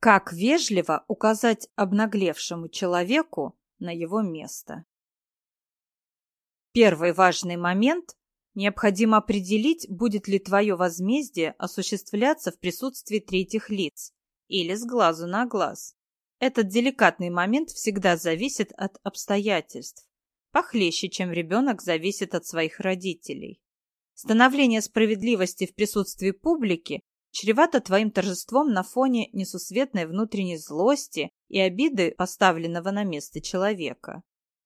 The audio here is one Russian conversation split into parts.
Как вежливо указать обнаглевшему человеку на его место? Первый важный момент – необходимо определить, будет ли твое возмездие осуществляться в присутствии третьих лиц или с глазу на глаз. Этот деликатный момент всегда зависит от обстоятельств, похлеще, чем ребенок зависит от своих родителей. Становление справедливости в присутствии публики чревато твоим торжеством на фоне несусветной внутренней злости и обиды поставленного на место человека.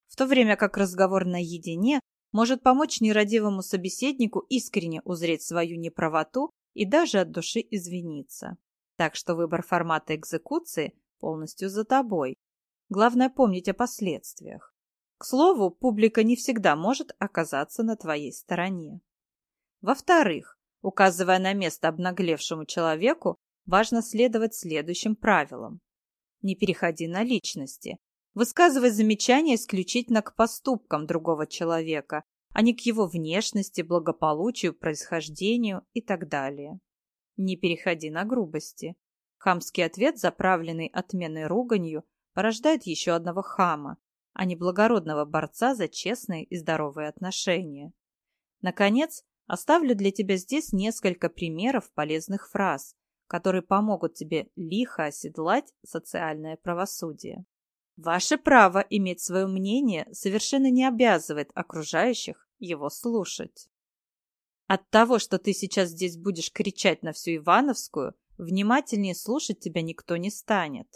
В то время как разговор наедине может помочь нерадивому собеседнику искренне узреть свою неправоту и даже от души извиниться. Так что выбор формата экзекуции полностью за тобой. Главное помнить о последствиях. К слову, публика не всегда может оказаться на твоей стороне. Во-вторых, указывая на место обнаглевшему человеку, важно следовать следующим правилам. Не переходи на личности. Высказывай замечания исключительно к поступкам другого человека, а не к его внешности, благополучию, происхождению и так далее. Не переходи на грубости. Хамский ответ, заправленный отменной руганью, порождает еще одного хама, а не благородного борца за честные и здоровые отношения. Наконец, Оставлю для тебя здесь несколько примеров полезных фраз, которые помогут тебе лихо оседлать социальное правосудие. Ваше право иметь свое мнение совершенно не обязывает окружающих его слушать. От того, что ты сейчас здесь будешь кричать на всю Ивановскую, внимательнее слушать тебя никто не станет.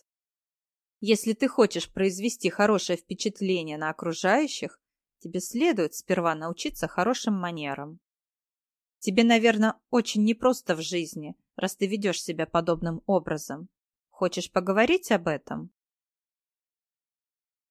Если ты хочешь произвести хорошее впечатление на окружающих, тебе следует сперва научиться хорошим манерам. Тебе, наверное, очень непросто в жизни, раз ты ведешь себя подобным образом. Хочешь поговорить об этом?